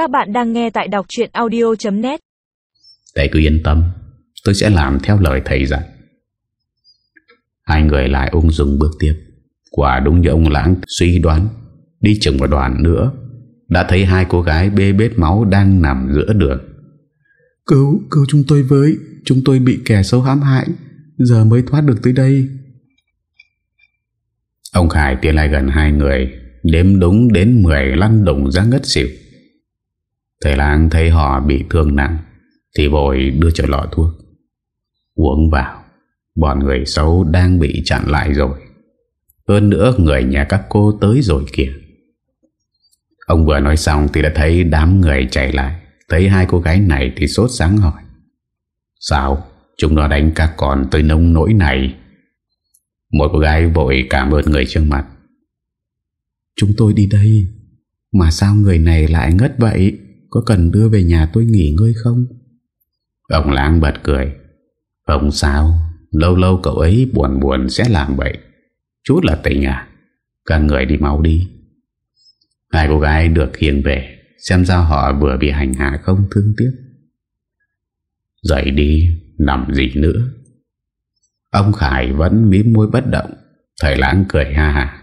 Các bạn đang nghe tại đọc chuyện audio.net Thầy cứ yên tâm Tôi sẽ làm theo lời thầy dặn Hai người lại ung dung bước tiếp. Quả đúng như ông Lãng suy đoán Đi chừng một đoạn nữa Đã thấy hai cô gái bê bết máu Đang nằm giữa đường. Cứu, cứu chúng tôi với Chúng tôi bị kẻ xấu hãm hại Giờ mới thoát được tới đây. Ông Khải tiến lại gần hai người Đếm đúng đến 10 lăn đồng ra ngất xỉu Thầy lang thấy họ bị thương nặng, Thì vội đưa cho lọ thuốc. Uống vào, Bọn người xấu đang bị chặn lại rồi. Hơn nữa, người nhà các cô tới rồi kìa. Ông vừa nói xong thì đã thấy đám người chạy lại. Thấy hai cô gái này thì sốt sáng hỏi. Sao? Chúng nó đánh các con tới nông nỗi này. Một cô gái vội cảm ơn người trước mặt. Chúng tôi đi đây, Mà sao người này lại ngất vậy? Có cần đưa về nhà tôi nghỉ ngơi không? Ông lãng bật cười. Không sao Lâu lâu cậu ấy buồn buồn sẽ làm vậy. Chút là tỉnh à? Cả người đi mau đi. Hai cô gái được hiền về, Xem sao họ vừa bị hành hạ không thương tiếc. Dậy đi, Nằm gì nữa? Ông Khải vẫn mím môi bất động. Thầy lãng cười ha ha.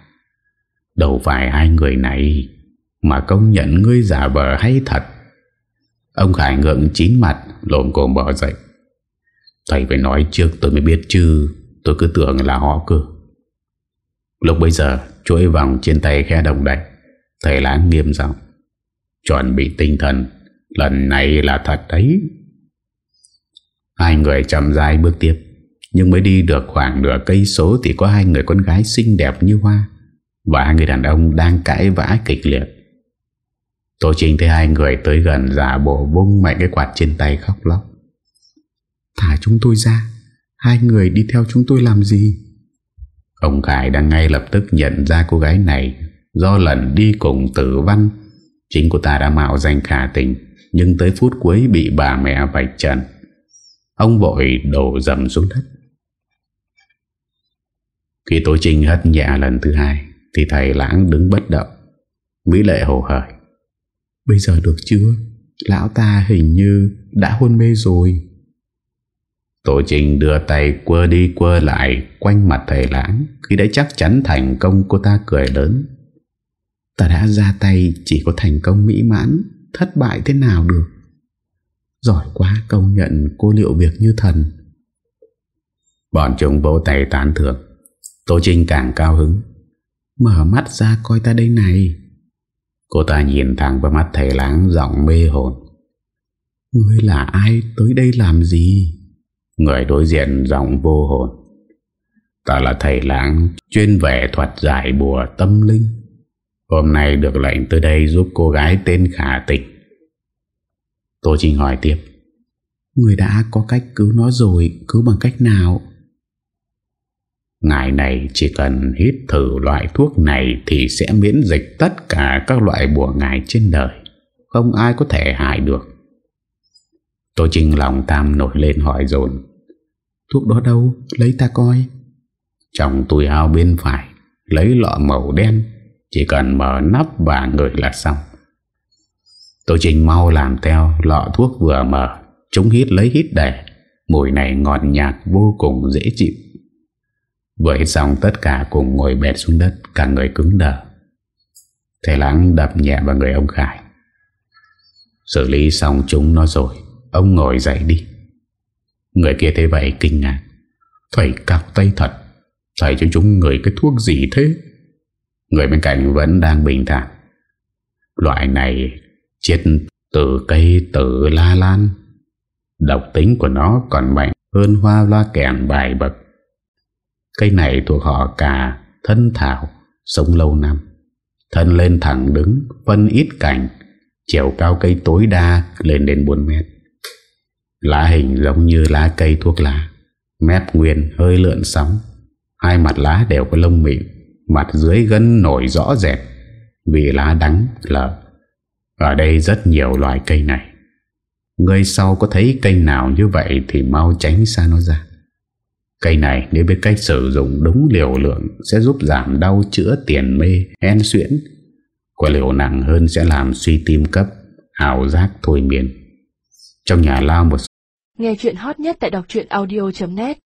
Đâu phải hai người này Mà công nhận ngươi giả vờ hay thật. Ông Khải ngượng chín mặt Lộn cồm bỏ dậy. Thầy phải nói trước tôi mới biết chứ, Tôi cứ tưởng là họ cơ. Lúc bây giờ, chuỗi vòng trên tay khe đồng đạch Thầy láng nghiêm giọng. Chuẩn bị tinh thần, Lần này là thật đấy. Hai người chậm dài bước tiếp, Nhưng mới đi được khoảng nửa cây số Thì có hai người con gái xinh đẹp như hoa Và hai người đàn ông đang cãi vã kịch liệt tôi Trinh thấy hai người tới gần giả bộ bung mạnh cái quạt trên tay khóc lóc. Thả chúng tôi ra, Hai người đi theo chúng tôi làm gì? Ông Khải đang ngay lập tức nhận ra cô gái này, Do lần đi cùng tử văn. Chính cô ta đã mạo danh khả tình, Nhưng tới phút cuối bị bà mẹ vạch trần. Ông vội đổ dầm xuống đất. Khi Tố Trinh hất nhẹ lần thứ hai, Thì thầy lãng đứng bất động. Mỹ lệ hồ hởi. Bây giờ được chưa? Lão ta hình như đã hôn mê rồi. Tổ trình đưa tay quơ đi quơ lại Quanh mặt thầy lãng Khi đã chắc chắn thành công cô ta cười lớn. Ta đã ra tay chỉ có thành công mỹ mãn Thất bại thế nào được? Giỏi quá công nhận cô liệu việc như thần. Bọn chúng vỗ tay tán thưởng. Tô Trinh càng cao hứng. Mở mắt ra coi ta đây này Cô ta nhìn thẳng vào mắt thầy láng giọng mê hồn. Ngươi là ai? Tới đây làm gì? Người đối diện giọng vô hồn. Ta là thầy láng, chuyên về thuật giải bùa tâm linh. Hôm nay được lệnh tới đây giúp cô gái tên Khả Tịch. Tô Trinh hỏi tiếp. Người đã có cách cứu nó rồi, Cứu bằng cách nào? Ngày này chỉ cần hít thử loại thuốc này Thì sẽ miễn dịch tất cả các loại bùa ngài trên đời. Không ai có thể hại được. Tô Trinh lòng tam nổi lên hỏi dồn. Thuốc đó đâu? Lấy ta coi. Trong túi áo bên phải, Lấy lọ màu đen, Chỉ cần mở nắp và ngửi là xong. Tô Trinh mau làm theo Lọ thuốc vừa mở. Chúng hít lấy hít đẻ Mùi này ngọt nhạt vô cùng, dễ chịu. Vừa hít xong tất cả cùng ngồi bẹt xuống đất, Cả người cứng đờ. Thầy lắng đập nhẹ vào người ông Khải. Xử lý xong chúng nó rồi, Ông ngồi dậy đi. Người kia thấy vậy kinh ngạc. Thầy cao tay thật, Thầy cho chúng người cái thuốc gì thế? Người bên cạnh vẫn đang bình thản. Loại này Chết từ cây tử la lan. Độc tính của nó còn mạnh hơn hoa loa kèn, bài bậc. Cây này thuộc họ cà thân thảo, Sống lâu năm. Thân lên thẳng đứng, Phân ít cành, Chiều cao cây tối đa lên đến 4 mét. Lá hình giống như lá cây thuốc lá, Mép nguyên hơi lượn sóng. Hai mặt lá đều có lông mịn, Mặt dưới gân nổi rõ rệt, Vì lá đắng, lợ. Ở đây rất nhiều loại cây này. Người sau có thấy cây nào như vậy Thì mau tránh xa nó ra. Cây này nếu biết cách sử dụng đúng liều lượng Sẽ giúp giảm đau chữa tiền mê Hen xuyễn. Quả liều nặng hơn sẽ làm suy tim cấp, ảo giác thôi miên. Trong nhà lao một Nghe chuyện hot nhất tại đọc audio.net